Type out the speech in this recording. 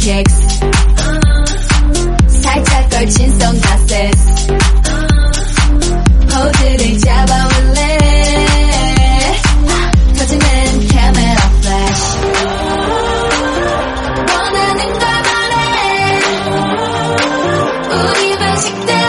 kicks 살짝 걸친 선글라스 포즈를 잡아올래 터지는 카메라 플래시 원하는 걸 말해 우리 반식대